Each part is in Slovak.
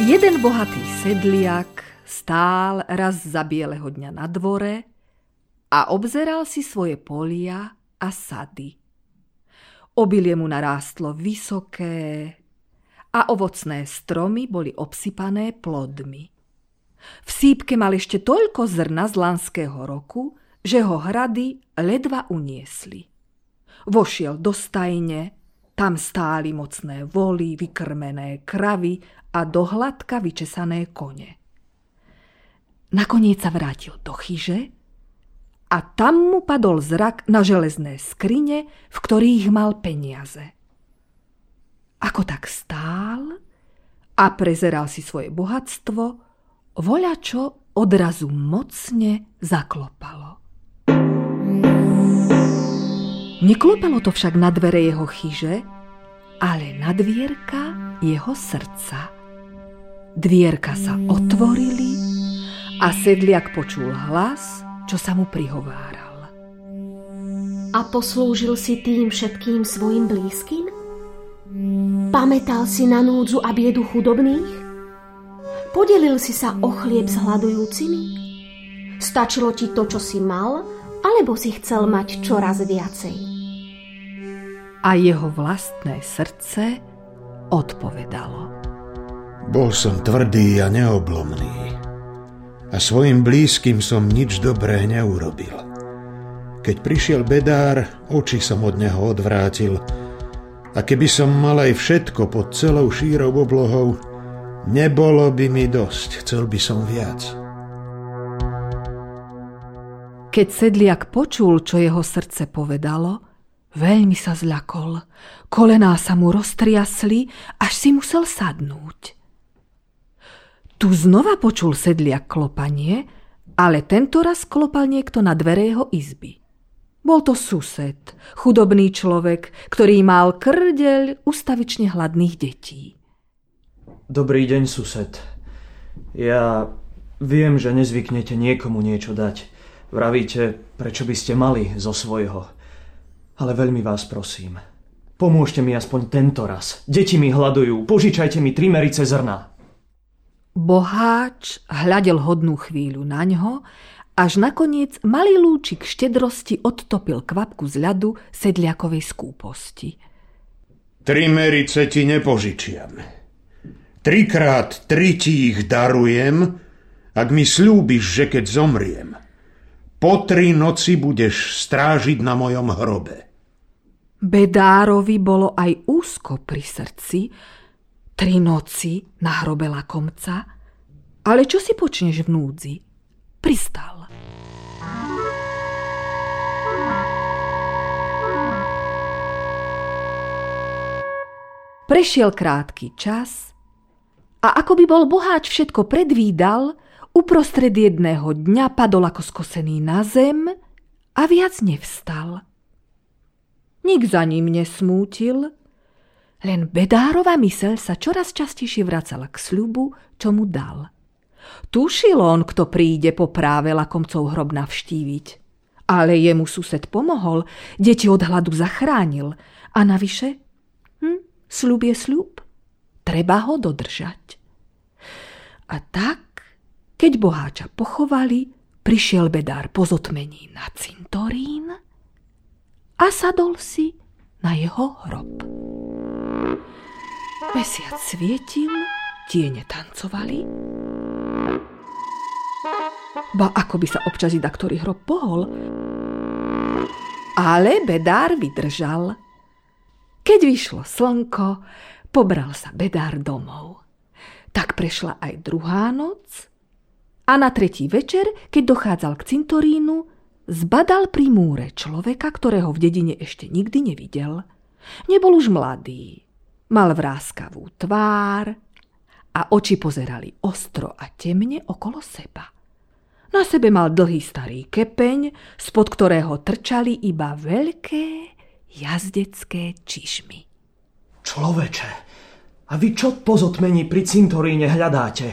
Jeden bohatý sedliak stál raz za bieleho dňa na dvore a obzeral si svoje polia a sady. Obilie mu narástlo vysoké a ovocné stromy boli obsypané plodmi. V sípke mal ešte toľko zrna z lanského roku, že ho hrady ledva uniesli. Vošiel do stajne, tam stáli mocné voly, vykrmené kravy a dohladka vyčesané kone. Nakoniec sa vrátil do chyže a tam mu padol zrak na železné skrine, v ktorých mal peniaze. Ako tak stál a prezeral si svoje bohatstvo, voľačo odrazu mocne zaklopalo. Neklopalo to však na dvere jeho chyže, ale na dvierka jeho srdca. Dvierka sa otvorili a sedliak počul hlas, čo sa mu prihováral. A poslúžil si tým všetkým svojim blízkym? Pamätal si na núdzu a biedu chudobných? Podelil si sa o chlieb s hľadujúcimi? Stačilo ti to, čo si mal, alebo si chcel mať čoraz viacej? A jeho vlastné srdce odpovedalo. Bol som tvrdý a neoblomný a svojim blízkym som nič dobré neurobil. Keď prišiel bedár, oči som od neho odvrátil a keby som mal aj všetko pod celou šírou oblohou, nebolo by mi dosť, chcel by som viac. Keď sedliak počul, čo jeho srdce povedalo, Veľmi sa zľakol. Kolená sa mu roztriasli, až si musel sadnúť. Tu znova počul sedliak klopanie, ale tento raz klopal niekto na dvere jeho izby. Bol to sused, chudobný človek, ktorý mal krdeľ ustavične hladných detí. Dobrý deň, sused. Ja viem, že nezvyknete niekomu niečo dať. Vravíte, prečo by ste mali zo svojho. Ale veľmi vás prosím, pomôžte mi aspoň tento raz. Deti mi hľadujú, požičajte mi tri merice zrna. Boháč hľadel hodnú chvíľu na ňo, až nakoniec malý lúčik štedrosti odtopil kvapku z ľadu sedliakovej skúposti. Tri merice ti nepožičiam. Trikrát tri ti ich darujem, ak mi slúbiš, že keď zomriem, po tri noci budeš strážiť na mojom hrobe. Bedárovi bolo aj úzko pri srdci, tri noci na hrobe lakomca, ale čo si počneš v núdzi? Pristal. Prešiel krátky čas a ako by bol boháč všetko predvídal, uprostred jedného dňa padol ako skosený na zem a viac nevstal. Nik za ním nesmútil, len Bedárova myseľ sa čoraz častejšie vracala k sľubu, čo mu dal. Tušil on, kto príde po práve lakomcov hrob navštíviť. Ale jemu sused pomohol, deti od hladu zachránil. A navyše, hm, sľub je sľub. Treba ho dodržať. A tak, keď boháča pochovali, prišiel bedár po zotmení na cintorín a sadol si na jeho hrob. Mesiac svietil, tiene tancovali. Ba ako by sa občas i ktorý hrob pohol. Ale bedár vydržal. Keď vyšlo slnko, pobral sa bedár domov. Tak prešla aj druhá noc a na tretí večer, keď dochádzal k cintorínu, Zbadal pri múre človeka, ktorého v dedine ešte nikdy nevidel. Nebol už mladý. Mal vráskavú tvár a oči pozerali ostro a temne okolo seba. Na sebe mal dlhý starý kepeň, spod ktorého trčali iba veľké jazdecké čišmy. Človeče, a vy čo po zotmení pri cintoríne hľadáte?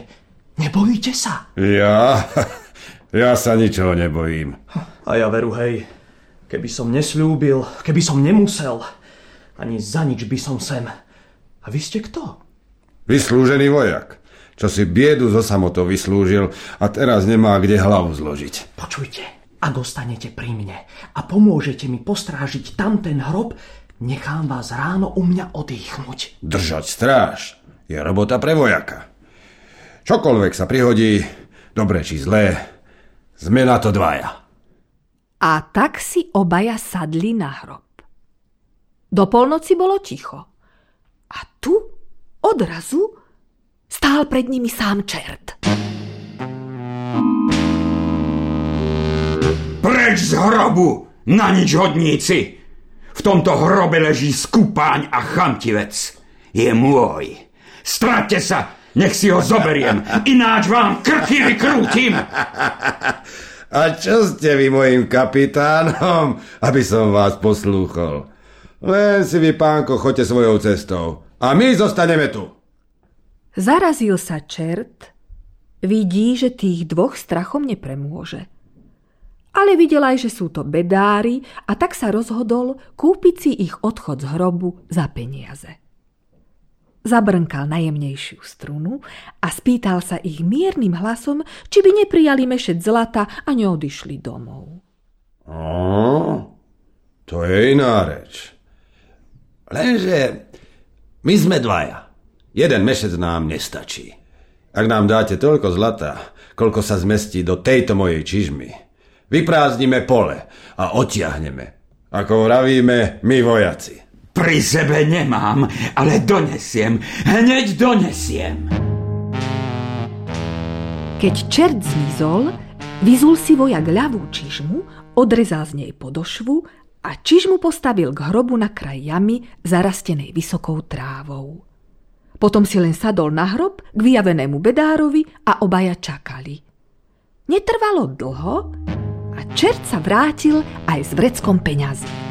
Nebojíte sa? Ja? Ja sa ničoho nebojím. A ja veru, hej, keby som nesľúbil, keby som nemusel, ani za nič by som sem. A vy ste kto? Vyslúžený vojak. čo si biedu zo samotou vyslúžil a teraz nemá kde hlavu zložiť. Počujte, ak ostanete pri mne a pomôžete mi postrážiť tamten hrob, nechám vás ráno u mňa odýchnuť. Držať stráž je robota pre vojaka. Čokoľvek sa prihodí, dobre či zlé, sme na to dvaja. A tak si obaja sadli na hrob. Do polnoci bolo ticho. A tu odrazu Stál pred nimi sám čert. Preč z hrobu, na nič hodníci! V tomto hrobe leží skupáň a chamtivec. Je môj. Stratte sa, nech si ho zoberiem, ináč vám krky vykrútim. A čo ste vy mojim kapitánom, aby som vás poslúchol? Len si vy, pánko, choďte svojou cestou. A my zostaneme tu. Zarazil sa čert, vidí, že tých dvoch strachom nepremôže. Ale videl aj, že sú to bedári a tak sa rozhodol kúpiť si ich odchod z hrobu za peniaze. Zabrnkal najjemnejšiu strunu a spýtal sa ich miernym hlasom, či by neprijali mešet zlata a neodišli domov. O, to je iná reč. Lenže my sme dvaja. Jeden mešec nám nestačí. Ak nám dáte toľko zlata, koľko sa zmestí do tejto mojej čižmy, vyprázdnime pole a otiahneme. Ako vravíme my vojaci. Pri sebe nemám, ale donesiem. Hneď donesiem. Keď čert zmizol, vyzul si vojak ľavú čižmu, odrezal z nej podošvu a čižmu postavil k hrobu na kraj jamy zarastenej vysokou trávou. Potom si len sadol na hrob k vyjavenému bedárovi a obaja čakali. Netrvalo dlho a čert sa vrátil aj s vreckom peňazí.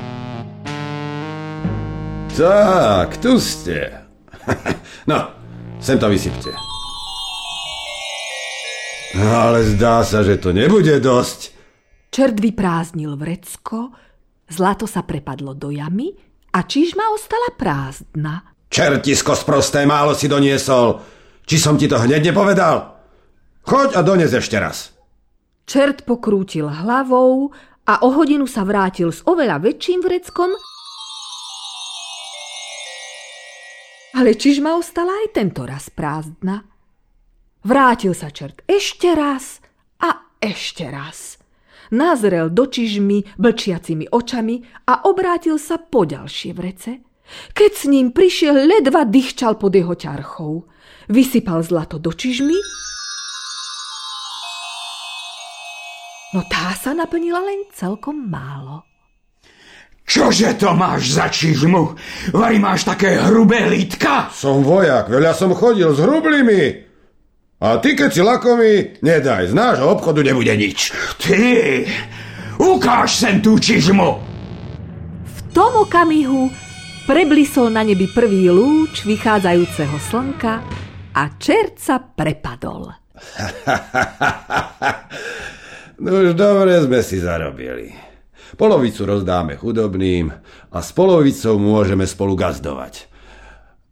Tak, tu ste. No, sem to vysypte. Ale zdá sa, že to nebude dosť. Čert vyprázdnil vrecko, zlato sa prepadlo do jamy a čižma ostala prázdna. Čertisko sprosté, málo si doniesol. Či som ti to hneď nepovedal? Choď a dones ešte raz. Čert pokrútil hlavou a o hodinu sa vrátil s oveľa väčším vreckom, ale čižma ostala aj tento raz prázdna. Vrátil sa čert ešte raz a ešte raz. Nazrel do čižmy blčiacimi očami a obrátil sa po ďalšie vrece – keď s ním prišiel, ledva dychčal pod jeho ťarchou. Vysypal zlato do čižmy, no tá sa naplnila len celkom málo. Čože to máš za čižmu? Vari máš také hrubé lítka? Som vojak, veľa som chodil s hrublými. A ty, keď si lakomý, nedaj, z nášho obchodu nebude nič. Ty, ukáž sem tú čižmu. V tom okamihu Preblisol na nebi prvý lúč vychádzajúceho slnka a čert sa prepadol. no už dobre sme si zarobili. Polovicu rozdáme chudobným a s polovicou môžeme spolu gazdovať.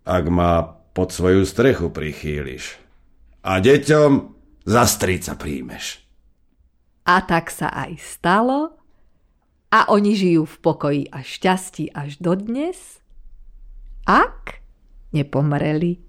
Ak ma pod svoju strechu prichýliš. A deťom za strica príjmeš. A tak sa aj stalo a oni žijú v pokoji a šťastí až dodnes – ak nepomreli.